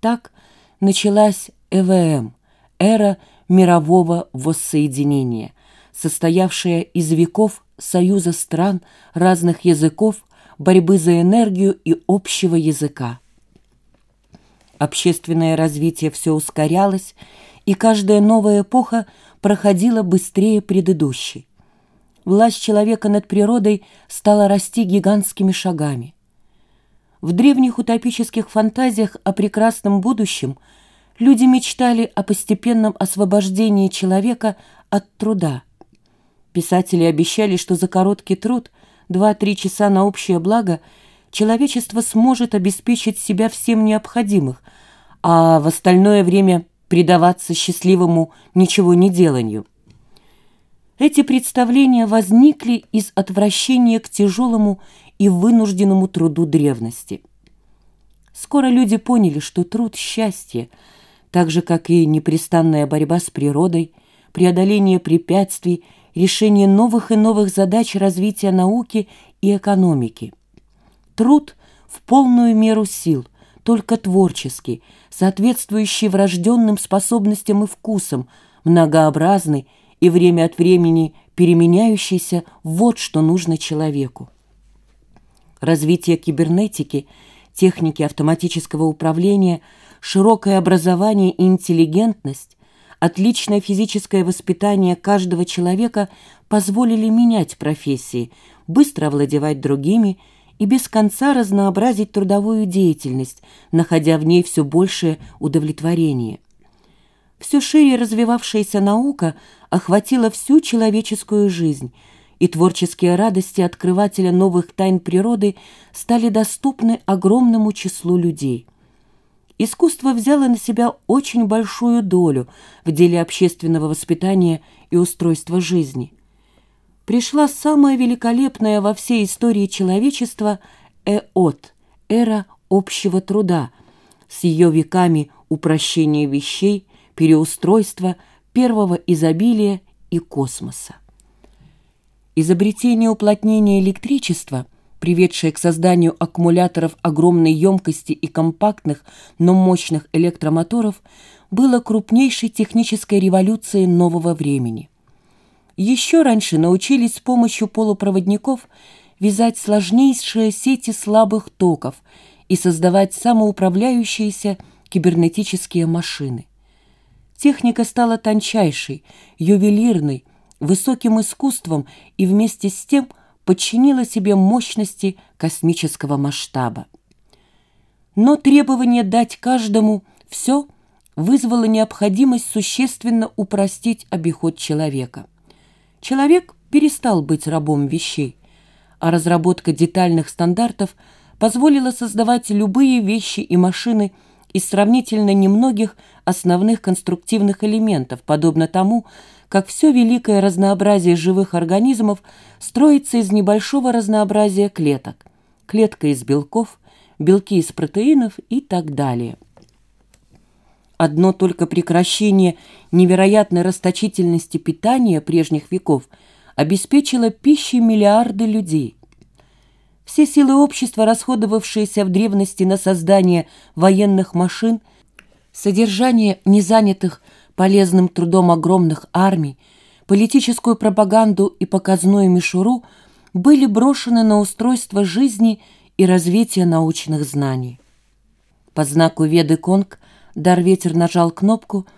Так началась ЭВМ, эра мирового воссоединения, состоявшая из веков союза стран разных языков, борьбы за энергию и общего языка. Общественное развитие все ускорялось, и каждая новая эпоха проходила быстрее предыдущей. Власть человека над природой стала расти гигантскими шагами. В древних утопических фантазиях о прекрасном будущем люди мечтали о постепенном освобождении человека от труда. Писатели обещали, что за короткий труд, 2-3 часа на общее благо, человечество сможет обеспечить себя всем необходимых, а в остальное время предаваться счастливому ничего не деланию. Эти представления возникли из отвращения к тяжелому и вынужденному труду древности. Скоро люди поняли, что труд – счастье, так же, как и непрестанная борьба с природой, преодоление препятствий, решение новых и новых задач развития науки и экономики. Труд в полную меру сил, только творческий, соответствующий врожденным способностям и вкусам, многообразный и время от времени переменяющийся – вот что нужно человеку. Развитие кибернетики, техники автоматического управления, широкое образование и интеллигентность, отличное физическое воспитание каждого человека позволили менять профессии, быстро овладевать другими и без конца разнообразить трудовую деятельность, находя в ней все большее удовлетворение. Все шире развивавшаяся наука охватила всю человеческую жизнь – и творческие радости открывателя новых тайн природы стали доступны огромному числу людей. Искусство взяло на себя очень большую долю в деле общественного воспитания и устройства жизни. Пришла самая великолепная во всей истории человечества эот, эра общего труда, с ее веками упрощения вещей, переустройства, первого изобилия и космоса. Изобретение уплотнения электричества, приведшее к созданию аккумуляторов огромной емкости и компактных, но мощных электромоторов, было крупнейшей технической революцией нового времени. Еще раньше научились с помощью полупроводников вязать сложнейшие сети слабых токов и создавать самоуправляющиеся кибернетические машины. Техника стала тончайшей, ювелирной, высоким искусством и вместе с тем подчинила себе мощности космического масштаба. Но требование дать каждому все вызвало необходимость существенно упростить обиход человека. Человек перестал быть рабом вещей, а разработка детальных стандартов позволила создавать любые вещи и машины из сравнительно немногих основных конструктивных элементов, подобно тому, как все великое разнообразие живых организмов строится из небольшого разнообразия клеток. Клетка из белков, белки из протеинов и так далее. Одно только прекращение невероятной расточительности питания прежних веков обеспечило пищей миллиарды людей. Все силы общества, расходовавшиеся в древности на создание военных машин, содержание незанятых полезным трудом огромных армий, политическую пропаганду и показную мишуру были брошены на устройство жизни и развитие научных знаний. По знаку Веды Конг Дарветер нажал кнопку –